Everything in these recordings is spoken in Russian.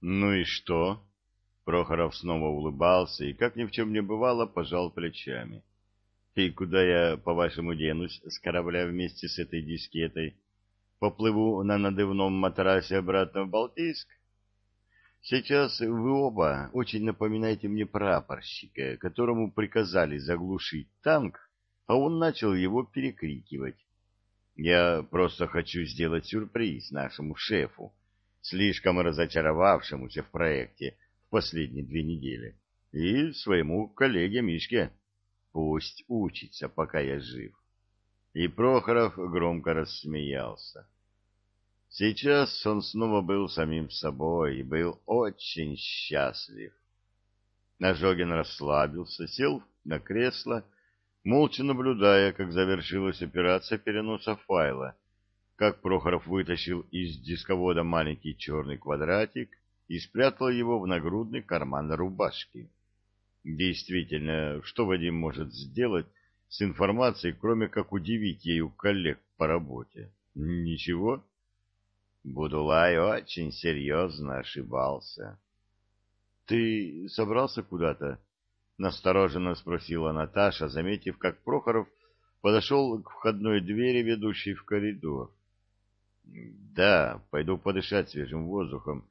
Ну и что? Прохоров снова улыбался и, как ни в чем не бывало, пожал плечами. И куда я, по-вашему, денусь с корабля вместе с этой дискетой? Поплыву на надувном матрасе обратно в Балтийск? Сейчас вы оба очень напоминаете мне прапорщика, которому приказали заглушить танк, а он начал его перекрикивать. Я просто хочу сделать сюрприз нашему шефу, слишком разочаровавшемуся в проекте в последние две недели, и своему коллеге Мишке. Пусть учится, пока я жив. И Прохоров громко рассмеялся. Сейчас он снова был самим собой и был очень счастлив. Нажогин расслабился, сел на кресло, молча наблюдая, как завершилась операция переноса файла, как Прохоров вытащил из дисковода маленький черный квадратик и спрятал его в нагрудный карман рубашки. Действительно, что Вадим может сделать с информацией, кроме как удивить ею коллег по работе? Ничего. Будулай очень серьезно ошибался. — Ты собрался куда-то? — настороженно спросила Наташа, заметив, как Прохоров подошел к входной двери, ведущей в коридор. — Да, пойду подышать свежим воздухом.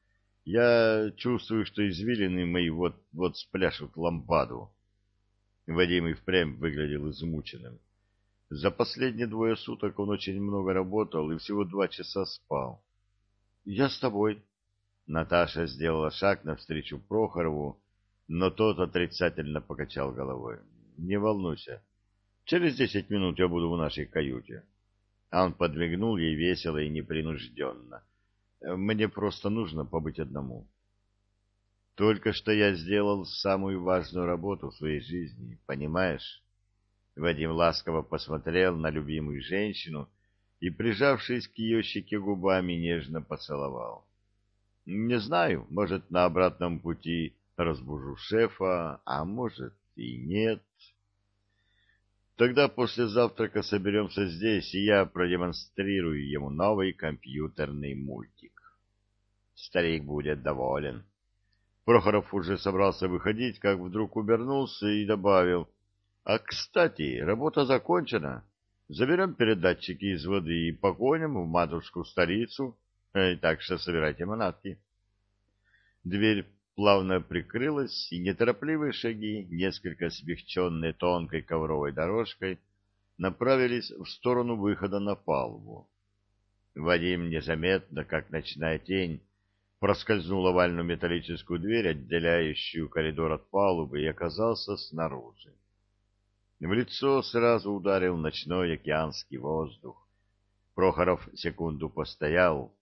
Я чувствую, что извилины мои вот-вот спляшут лампаду. Вадим и впрямь выглядел измученным. За последние двое суток он очень много работал и всего два часа спал. Я с тобой. Наташа сделала шаг навстречу Прохорову, но тот отрицательно покачал головой. Не волнуйся. Через десять минут я буду в нашей каюте. Он подмигнул ей весело и непринужденно. Мне просто нужно побыть одному. Только что я сделал самую важную работу в своей жизни, понимаешь? Вадим ласково посмотрел на любимую женщину и, прижавшись к ее щеке губами, нежно поцеловал. Не знаю, может, на обратном пути разбужу шефа, а может и нет. Тогда после завтрака соберемся здесь, и я продемонстрирую ему новый компьютерный мультик. Старик будет доволен. Прохоров уже собрался выходить, как вдруг убернулся и добавил. — А, кстати, работа закончена. Заберем передатчики из воды и погоним в матушку-столицу, э, так что собирайте манатки. Дверь плавно прикрылась, и неторопливые шаги, несколько смягченные тонкой ковровой дорожкой, направились в сторону выхода на палубу. Вадим незаметно, как ночная тень, проскользнул овальную металлическую дверь, отделяющую коридор от палубы, и оказался снаружи. В лицо сразу ударил ночной океанский воздух. Прохоров секунду постоял,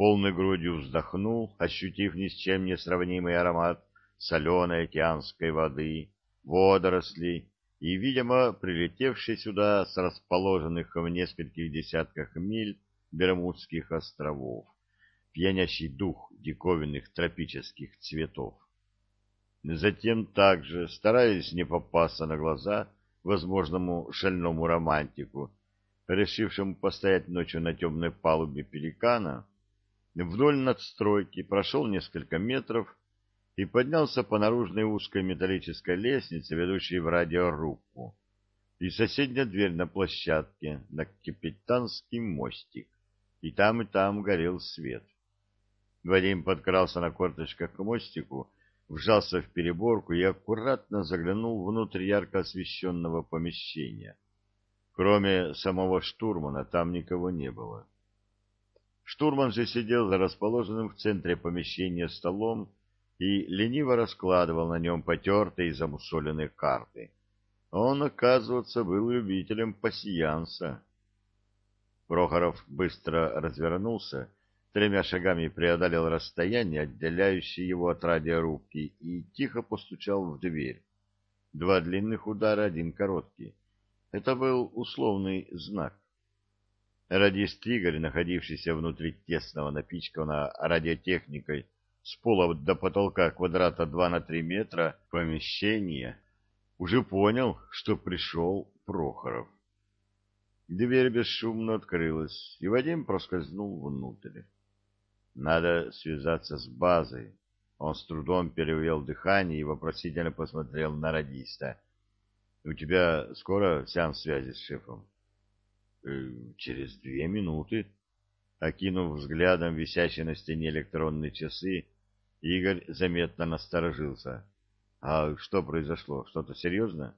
полной грудью вздохнул, ощутив ни с чем не сравнимый аромат соленой океанской воды, водорослей и, видимо, прилетевший сюда с расположенных в нескольких десятках миль Бермудских островов, пьянящий дух диковинных тропических цветов. Затем также, стараясь не попасться на глаза, возможному шальному романтику, решившему постоять ночью на темной палубе пеликана, вдоль надстройки прошел несколько метров и поднялся по наружной узкой металлической лестнице, ведущей в радиорубку, и соседняя дверь на площадке, на капитанский мостик, и там и там горел свет. Вадим подкрался на корточках к мостику, вжался в переборку и аккуратно заглянул внутрь ярко освещенного помещения. Кроме самого штурмана там никого не было. Штурман же сидел за расположенным в центре помещения столом и лениво раскладывал на нем потертые и замусоленные карты. Он, оказывается, был любителем пасьянса. Прохоров быстро развернулся тремя шагами преодолел расстояние, отделяющее его от радиорубки, и тихо постучал в дверь. Два длинных удара, один короткий. Это был условный знак. Радист Игорь, находившийся внутри тесного напичканного радиотехникой с пола до потолка квадрата 2 на 3 метра помещения, уже понял, что пришел Прохоров. Дверь бесшумно открылась, и Вадим проскользнул внутрь. Надо связаться с базой, Он с трудом перевел дыхание и вопросительно посмотрел на радиста. — У тебя скоро сеанс связи с шефом? «Э, — Через две минуты. Окинув взглядом висящие на стене электронные часы, Игорь заметно насторожился. — А что произошло? Что-то серьезное?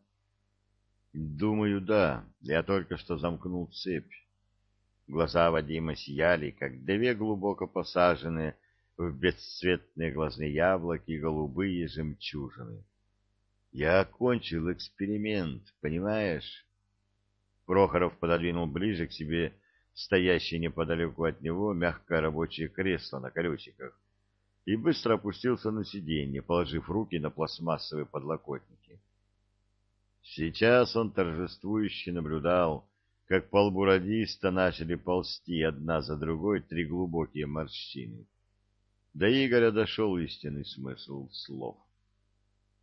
— Думаю, да. Я только что замкнул цепь. Глаза Вадима сияли, как две глубоко посаженные в бесцветные глазные яблоки голубые жемчужины. Я окончил эксперимент, понимаешь? Прохоров пододвинул ближе к себе стоящее неподалеку от него мягкое рабочее кресло на колесиках и быстро опустился на сиденье, положив руки на пластмассовые подлокотники. Сейчас он торжествующе наблюдал, как по лбу радиста начали ползти одна за другой три глубокие морщины. До Игоря дошел истинный смысл слов.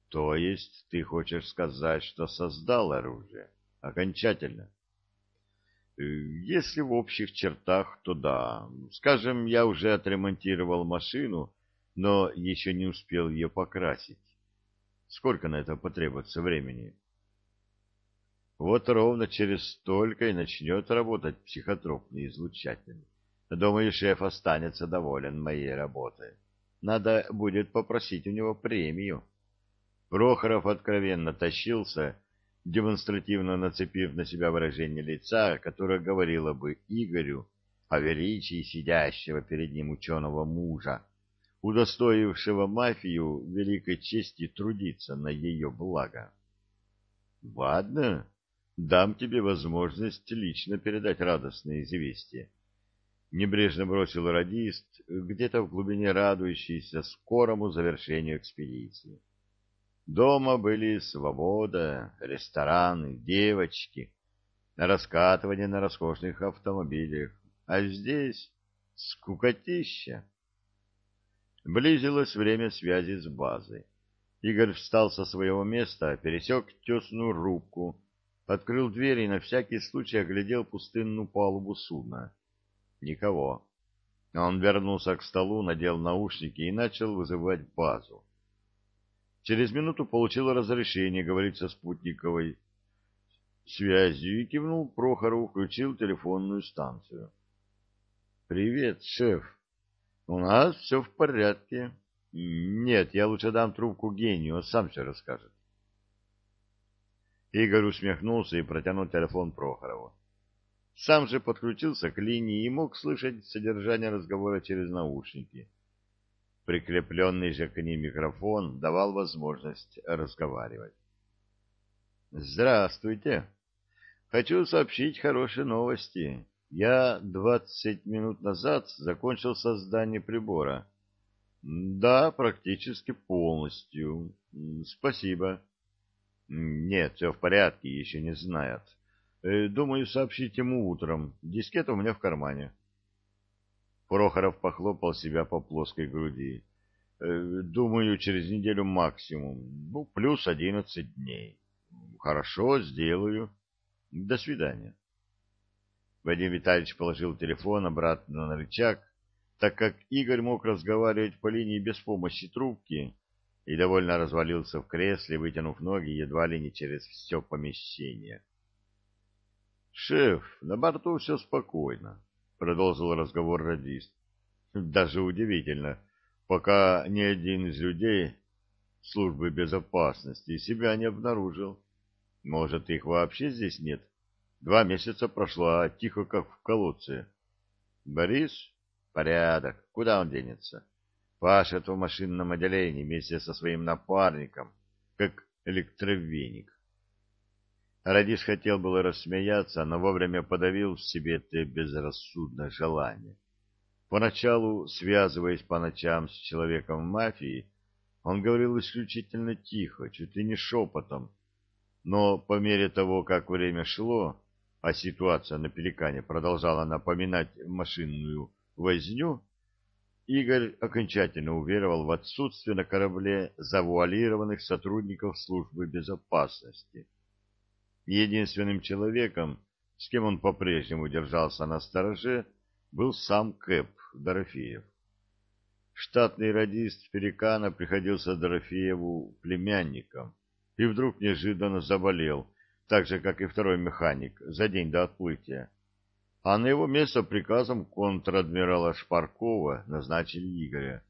То есть ты хочешь сказать, что создал оружие? Окончательно? Э, если в общих чертах, то да. Скажем, я уже отремонтировал машину, но еще не успел ее покрасить. Сколько на это потребуется времени? Вот ровно через столько и начнет работать психотропный излучатель. Думаю, шеф останется доволен моей работой. Надо будет попросить у него премию. Прохоров откровенно тащился, демонстративно нацепив на себя выражение лица, которое говорило бы Игорю о величии сидящего перед ним ученого мужа, удостоившего мафию великой чести трудиться на ее благо. — Ладно, дам тебе возможность лично передать радостное известие небрежно бросил радист, где-то в глубине радующийся скорому завершению экспедиции. Дома были свобода, рестораны, девочки, раскатывание на роскошных автомобилях, а здесь скукотища. Близилось время связи с базой. Игорь встал со своего места, пересек тесную рубку, открыл дверь и на всякий случай оглядел пустынную палубу судна. Никого. Он вернулся к столу, надел наушники и начал вызывать базу. Через минуту получил разрешение говорить со спутниковой связью и кивнул Прохору, включил телефонную станцию. «Привет, шеф. У нас все в порядке. Нет, я лучше дам трубку гению, он сам все расскажет». Игорь усмехнулся и протянул телефон Прохорову. Сам же подключился к линии и мог слышать содержание разговора через наушники. Прикрепленный же к ним микрофон давал возможность разговаривать. «Здравствуйте. Хочу сообщить хорошие новости. Я двадцать минут назад закончил создание прибора. Да, практически полностью. Спасибо. Нет, все в порядке, еще не знают. Э, думаю, сообщить ему утром. Дискета у меня в кармане. Прохоров похлопал себя по плоской груди. Э, думаю, через неделю максимум. Ну, плюс одиннадцать дней. Хорошо, сделаю. До свидания. Вадим Витальевич положил телефон обратно на рычаг, так как Игорь мог разговаривать по линии без помощи трубки и довольно развалился в кресле, вытянув ноги едва ли не через все помещение. «Шеф, на борту все спокойно», — продолжил разговор радист. «Даже удивительно, пока ни один из людей службы безопасности себя не обнаружил. Может, их вообще здесь нет? Два месяца прошло, а тихо, как в колодце. Борис? Порядок. Куда он денется? Пашет в машинном отделении вместе со своим напарником, как электровеник. Радис хотел было рассмеяться, но вовремя подавил в себе это безрассудное желание. Поначалу, связываясь по ночам с человеком мафии, он говорил исключительно тихо, чуть ли не шепотом, но по мере того, как время шло, а ситуация на Пеликане продолжала напоминать машинную возню, Игорь окончательно уверовал в отсутствие на корабле завуалированных сотрудников службы безопасности. Единственным человеком, с кем он по-прежнему держался на стороже, был сам Кэп Дорофеев. штатный радист Перекана приходился Дорофееву племянником и вдруг неожиданно заболел, так же, как и второй механик, за день до отплытия. А на его место приказом контр-адмирала Шпаркова назначили Игоря.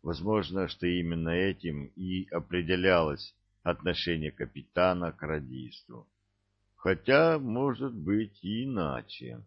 Возможно, что именно этим и определялось отношение капитана к радисту. Хотя, может быть, и иначе.